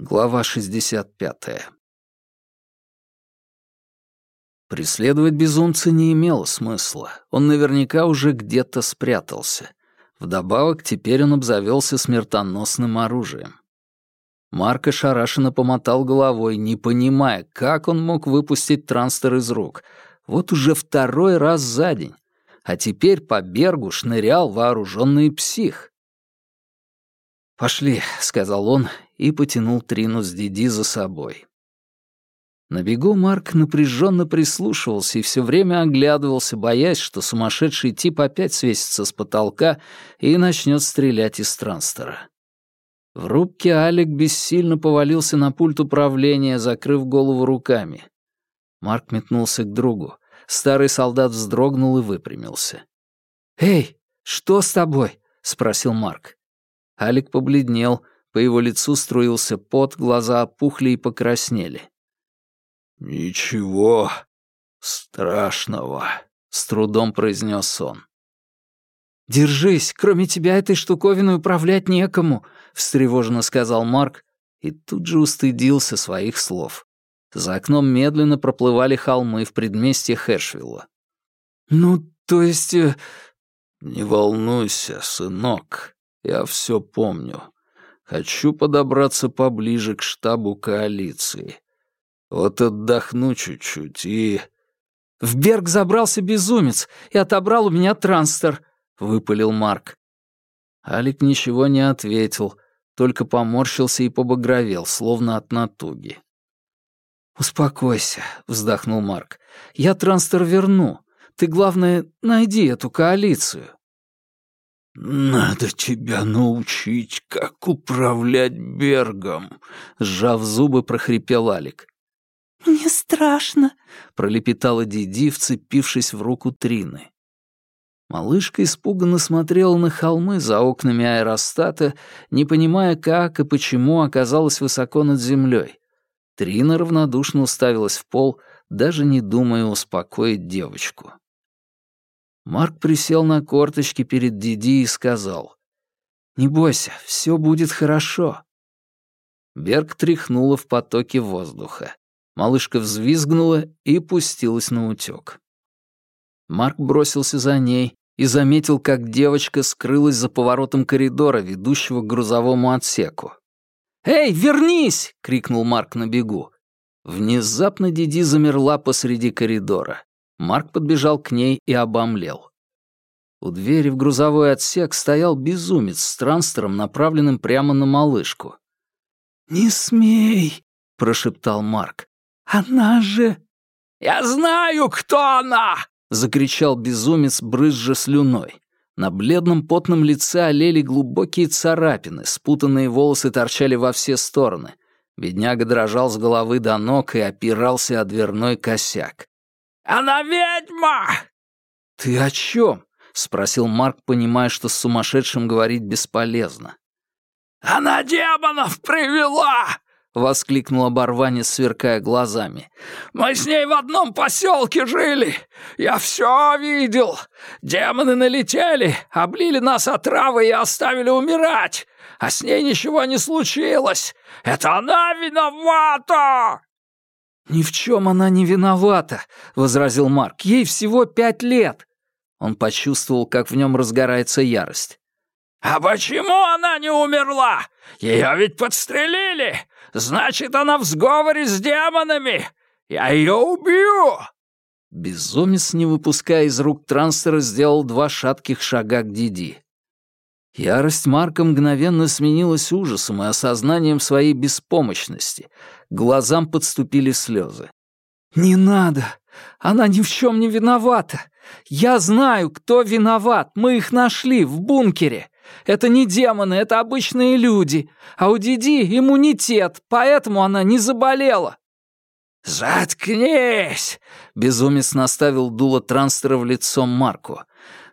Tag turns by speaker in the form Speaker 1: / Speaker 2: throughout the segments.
Speaker 1: Глава 65. Преследовать безумца не имело смысла. Он наверняка уже где-то спрятался. Вдобавок, теперь он обзавелся смертоносным оружием. Марк ошарашенно помотал головой, не понимая, как он мог выпустить транстер из рук. Вот уже второй раз за день. А теперь по Бергу шнырял вооруженный псих. «Пошли», — сказал он и потянул Трину с Диди за собой. На бегу Марк напряженно прислушивался и все время оглядывался, боясь, что сумасшедший тип опять свесится с потолка и начнет стрелять из транстера. В рубке Алик бессильно повалился на пульт управления, закрыв голову руками. Марк метнулся к другу. Старый солдат вздрогнул и выпрямился. «Эй, что с тобой?» — спросил Марк. Алик побледнел, по его лицу струился пот, глаза опухли и покраснели.
Speaker 2: «Ничего страшного», — с трудом произнес он.
Speaker 1: «Держись, кроме тебя этой штуковиной управлять некому», — встревоженно сказал Марк и тут же устыдился своих слов. За окном медленно проплывали холмы в предместье Хэшвилла. «Ну, то есть...» э,
Speaker 2: «Не волнуйся, сынок», я все помню. Хочу подобраться поближе к штабу коалиции. Вот отдохну чуть-чуть и...»
Speaker 1: «В Берг забрался безумец и отобрал у меня транстер», — выпалил Марк. Алик ничего не ответил, только поморщился и побагровел, словно от натуги. «Успокойся», — вздохнул Марк. «Я транстер верну. Ты, главное, найди эту коалицию».
Speaker 2: «Надо тебя научить, как управлять Бергом», — сжав зубы, прохрипел Алик.
Speaker 3: «Мне страшно», —
Speaker 1: пролепетала Диди, вцепившись в руку Трины. Малышка испуганно смотрела на холмы за окнами аэростата, не понимая, как и почему оказалась высоко над землей. Трина равнодушно уставилась в пол, даже не думая успокоить девочку. Марк присел на корточки перед Диди и сказал, «Не бойся, все будет хорошо». Берг тряхнула в потоке воздуха. Малышка взвизгнула и пустилась на утёк. Марк бросился за ней и заметил, как девочка скрылась за поворотом коридора, ведущего к грузовому отсеку. «Эй, вернись!» — крикнул Марк на бегу. Внезапно Диди замерла посреди коридора. Марк подбежал к ней и обомлел. У двери в грузовой отсек стоял безумец с транстером, направленным прямо на малышку.
Speaker 3: «Не смей!» — прошептал Марк. «Она же...»
Speaker 4: «Я знаю, кто она!» — закричал безумец, брызжа слюной.
Speaker 1: На бледном потном лице олели глубокие царапины, спутанные волосы торчали во все стороны. Бедняга дрожал с головы до ног и опирался о дверной косяк.
Speaker 4: Она ведьма!»
Speaker 1: «Ты о чем?» — спросил Марк, понимая, что с сумасшедшим говорить бесполезно.
Speaker 4: «Она демонов привела!» — воскликнул оборванец, сверкая глазами. «Мы с ней в одном поселке жили. Я все видел. Демоны налетели, облили нас отравой и оставили умирать. А с ней ничего не случилось. Это она виновата!»
Speaker 1: «Ни в чем она не виновата», — возразил Марк. «Ей всего пять лет». Он почувствовал, как в нем разгорается ярость.
Speaker 4: «А почему она не умерла? Ее ведь подстрелили! Значит, она в сговоре с демонами! Я ее убью!»
Speaker 1: Безумец, не выпуская из рук трансфера, сделал два шатких шага к Диди. Ярость Марка мгновенно сменилась ужасом и осознанием своей беспомощности. К глазам подступили слезы. «Не надо! Она ни в чем не виновата! Я знаю, кто виноват! Мы их нашли в бункере! Это не демоны, это обычные люди, а у Диди иммунитет, поэтому она не заболела!»
Speaker 4: «Заткнись!» — безумец наставил дуло транстера в лицо Марку.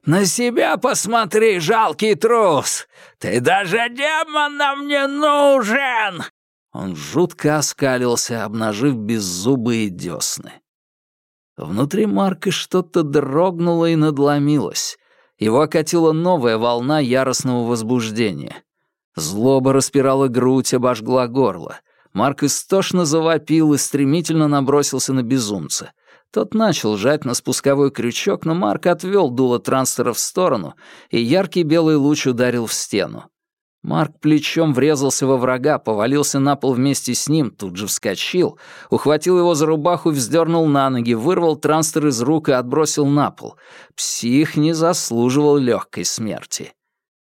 Speaker 4: «На себя посмотри, жалкий трус! Ты даже демонам не нужен!»
Speaker 1: Он жутко оскалился, обнажив беззубые десны. Внутри Марка что-то дрогнуло и надломилось. Его окатила новая волна яростного возбуждения. Злоба распирала грудь, обожгла горло. Марк истошно завопил и стремительно набросился на безумца. Тот начал жать на спусковой крючок, но Марк отвел дуло транстера в сторону, и яркий белый луч ударил в стену. Марк плечом врезался во врага, повалился на пол вместе с ним, тут же вскочил, ухватил его за рубаху, вздернул на ноги, вырвал транстер из рук и отбросил на пол. Псих не заслуживал легкой смерти.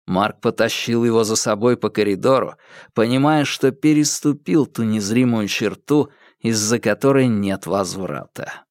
Speaker 1: Марк потащил его за собой по коридору, понимая, что переступил ту незримую черту, из-за которой нет возврата.